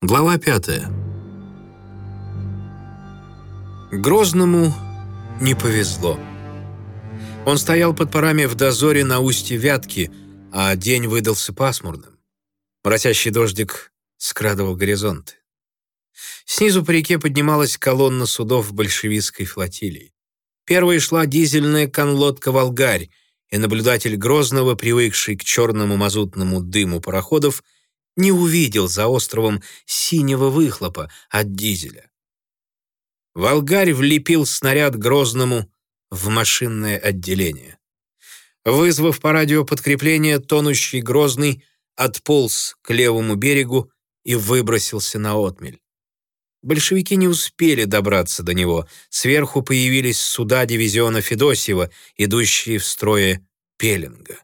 Глава пятая. Грозному не повезло. Он стоял под парами в дозоре на устье Вятки, а день выдался пасмурным. Моросящий дождик скрадывал горизонты. Снизу по реке поднималась колонна судов большевистской флотилии. Первой шла дизельная конлодка «Волгарь», и наблюдатель Грозного, привыкший к черному мазутному дыму пароходов, не увидел за островом синего выхлопа от дизеля. Волгарь влепил снаряд Грозному в машинное отделение. Вызвав по радио подкрепление, тонущий Грозный отполз к левому берегу и выбросился на отмель. Большевики не успели добраться до него. Сверху появились суда дивизиона Федосева, идущие в строе Пеллинга.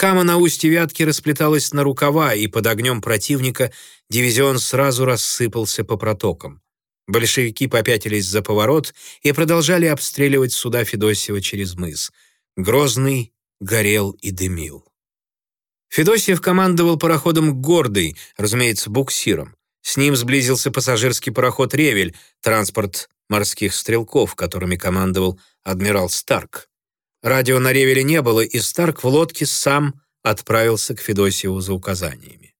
Кама на устье Вятки расплеталась на рукава, и под огнем противника дивизион сразу рассыпался по протокам. Большевики попятились за поворот и продолжали обстреливать суда Федосева через мыс. Грозный горел и дымил. Федосеев командовал пароходом «Гордый», разумеется, буксиром. С ним сблизился пассажирский пароход «Ревель», транспорт морских стрелков, которыми командовал адмирал Старк. Радио на Ревеле не было, и Старк в лодке сам отправился к Федосьеву за указаниями.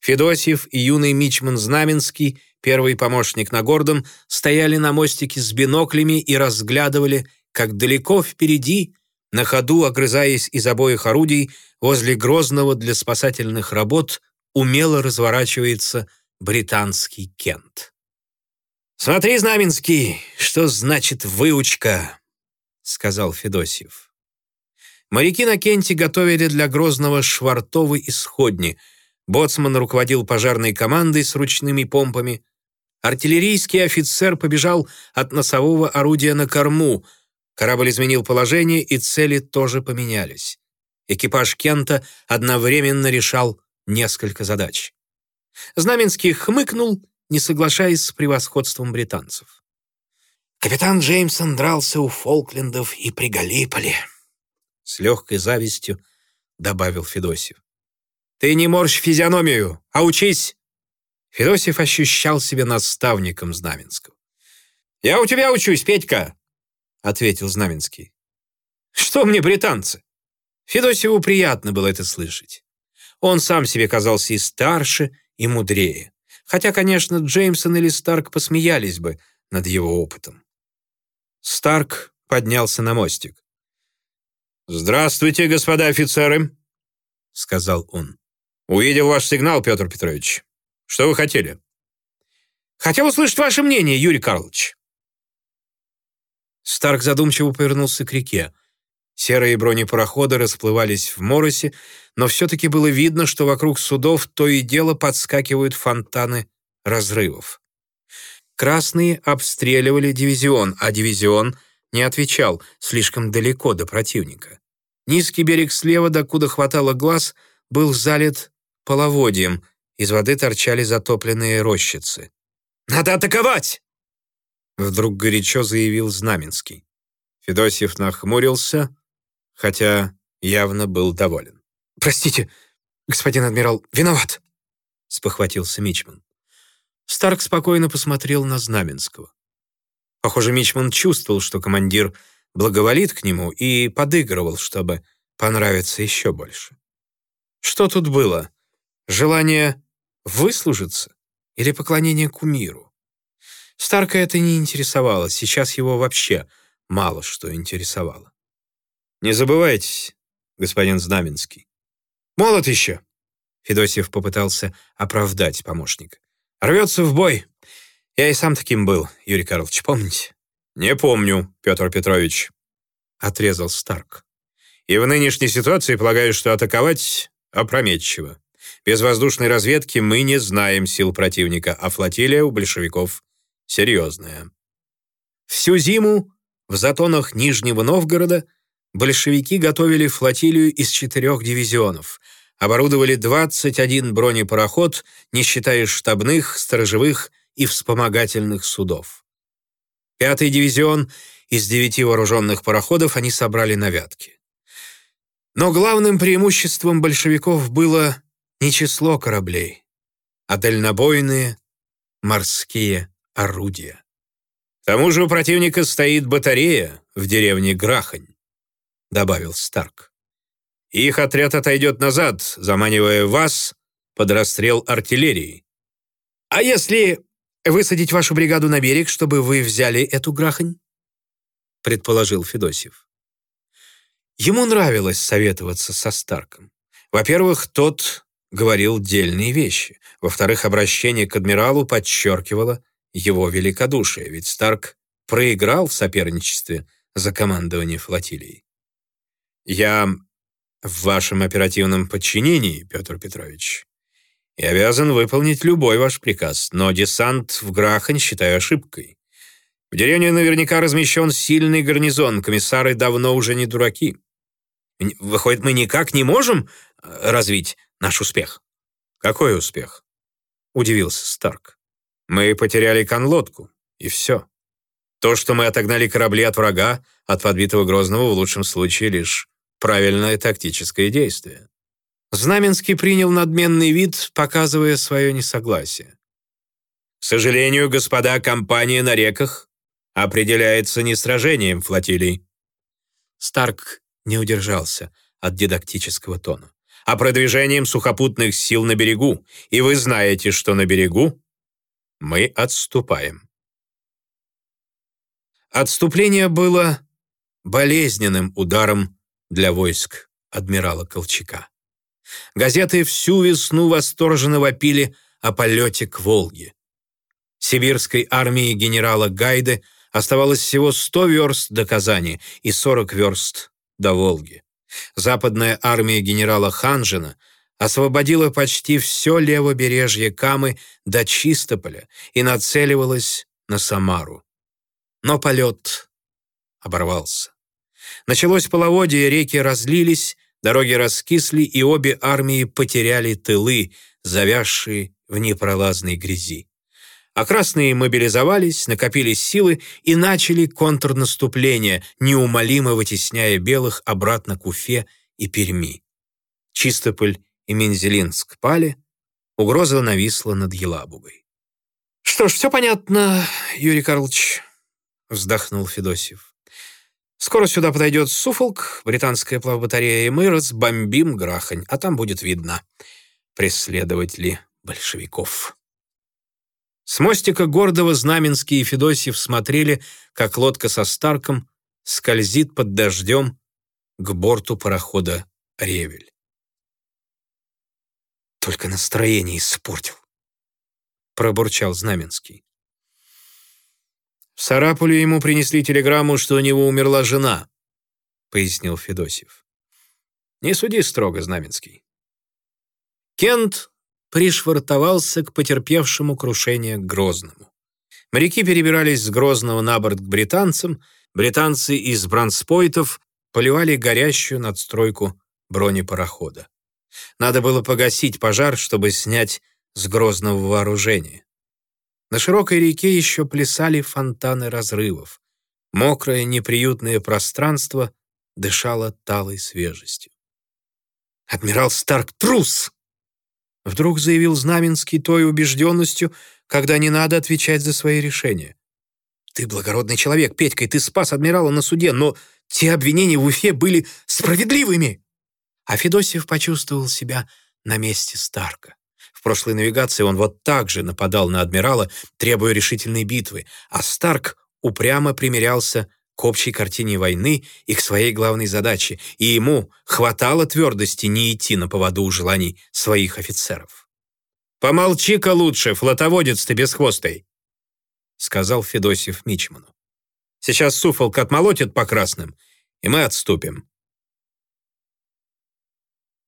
Федосьев и юный мичман Знаменский, первый помощник на Гордом, стояли на мостике с биноклями и разглядывали, как далеко впереди, на ходу огрызаясь из обоих орудий, возле Грозного для спасательных работ умело разворачивается британский Кент. «Смотри, Знаменский, что значит выучка!» Сказал Федосьев. Моряки на Кенте готовили для Грозного швартовы исходни. Боцман руководил пожарной командой с ручными помпами. Артиллерийский офицер побежал от носового орудия на корму. Корабль изменил положение, и цели тоже поменялись. Экипаж Кента одновременно решал несколько задач. Знаменский хмыкнул, не соглашаясь с превосходством британцев. Капитан Джеймсон дрался у Фолклендов и при Галиполе. С легкой завистью добавил Федосев. «Ты не морщ физиономию, а учись!» Федосев ощущал себя наставником Знаменского. «Я у тебя учусь, Петька!» — ответил Знаменский. «Что мне британцы?» Федосеву приятно было это слышать. Он сам себе казался и старше, и мудрее. Хотя, конечно, Джеймсон или Старк посмеялись бы над его опытом. Старк поднялся на мостик. «Здравствуйте, господа офицеры», — сказал он. «Увидел ваш сигнал, Петр Петрович. Что вы хотели?» «Хотел услышать ваше мнение, Юрий Карлович». Старк задумчиво повернулся к реке. Серые бронепароходы расплывались в моросе, но все-таки было видно, что вокруг судов то и дело подскакивают фонтаны разрывов. Красные обстреливали дивизион, а дивизион не отвечал слишком далеко до противника. Низкий берег слева, докуда хватало глаз, был залит половодьем, из воды торчали затопленные рощицы. «Надо атаковать!» Вдруг горячо заявил Знаменский. Федосьев нахмурился, хотя явно был доволен. «Простите, господин адмирал, виноват!» спохватился Мичман. Старк спокойно посмотрел на Знаменского. Похоже, Мичман чувствовал, что командир благоволит к нему и подыгрывал, чтобы понравиться еще больше. Что тут было? Желание выслужиться или поклонение кумиру? Старка это не интересовало, сейчас его вообще мало что интересовало. «Не забывайтесь, господин Знаменский». «Молод еще!» Федосьев попытался оправдать помощника. Рвется в бой. Я и сам таким был, Юрий Карлович, помните? Не помню, Петр Петрович, отрезал Старк. И в нынешней ситуации полагаю, что атаковать опрометчиво. Без воздушной разведки мы не знаем сил противника, а флотилия у большевиков серьезная. Всю зиму в затонах Нижнего Новгорода большевики готовили флотилию из четырех дивизионов — оборудовали 21 бронепароход, не считая штабных, сторожевых и вспомогательных судов. Пятый дивизион из девяти вооруженных пароходов они собрали на Вятке. Но главным преимуществом большевиков было не число кораблей, а дальнобойные морские орудия. К тому же у противника стоит батарея в деревне Грахань, добавил Старк. Их отряд отойдет назад, заманивая вас под расстрел артиллерии. А если высадить вашу бригаду на берег, чтобы вы взяли эту Грахань? предположил Федосев. Ему нравилось советоваться со Старком. Во-первых, тот говорил дельные вещи. Во-вторых, обращение к адмиралу подчеркивало его великодушие, ведь Старк проиграл в соперничестве за командование флотилией. «Я в вашем оперативном подчинении, Петр Петрович, и обязан выполнить любой ваш приказ, но десант в Грахань считаю ошибкой. В деревне наверняка размещен сильный гарнизон, комиссары давно уже не дураки. Выходит, мы никак не можем э, развить наш успех?» «Какой успех?» — удивился Старк. «Мы потеряли конлодку, и все. То, что мы отогнали корабли от врага, от подбитого Грозного в лучшем случае лишь правильное тактическое действие». Знаменский принял надменный вид, показывая свое несогласие. «К сожалению, господа, компания на реках определяется не сражением флотилий». Старк не удержался от дидактического тона а продвижением сухопутных сил на берегу, и вы знаете, что на берегу мы отступаем. Отступление было болезненным ударом для войск адмирала Колчака. Газеты всю весну восторженно вопили о полете к Волге. Сибирской армии генерала Гайды оставалось всего 100 верст до Казани и 40 верст до Волги. Западная армия генерала Ханжина освободила почти все левобережье Камы до Чистополя и нацеливалась на Самару. Но полет оборвался. Началось половодье, реки разлились, дороги раскисли, и обе армии потеряли тылы, завязшие в непролазной грязи а красные мобилизовались, накопили силы и начали контрнаступление, неумолимо вытесняя белых обратно к Уфе и Перми. Чистополь и Мензелинск пали, угроза нависла над Елабугой. «Что ж, все понятно, Юрий Карлович», — вздохнул Федосев. «Скоро сюда подойдет Суфолк, британская плавбатарея, и мы разбомбим Грахань, а там будет видно, преследователи большевиков». С мостика гордого Знаменский и Федосьев смотрели, как лодка со Старком скользит под дождем к борту парохода «Ревель». «Только настроение испортил», — пробурчал Знаменский. В Сарапуле ему принесли телеграмму, что у него умерла жена, — пояснил Федосьев. «Не суди строго, Знаменский». Кент пришвартовался к потерпевшему крушение Грозному. Моряки перебирались с Грозного на борт к британцам, британцы из бранспойтов поливали горящую надстройку бронепарохода. Надо было погасить пожар, чтобы снять с Грозного вооружение. На широкой реке еще плясали фонтаны разрывов. Мокрое, неприютное пространство дышало талой свежестью. «Адмирал Старк трус!» Вдруг заявил Знаменский той убежденностью, когда не надо отвечать за свои решения. «Ты благородный человек, Петька, и ты спас адмирала на суде, но те обвинения в Уфе были справедливыми!» А Федосев почувствовал себя на месте Старка. В прошлой навигации он вот так же нападал на адмирала, требуя решительной битвы, а Старк упрямо примирялся к общей картине войны и к своей главной задаче, и ему хватало твердости не идти на поводу у желаний своих офицеров. «Помолчи-ка лучше, флотоводец ты бесхвостый!» сказал Федосев Мичману. «Сейчас Суфолк отмолотит по красным, и мы отступим.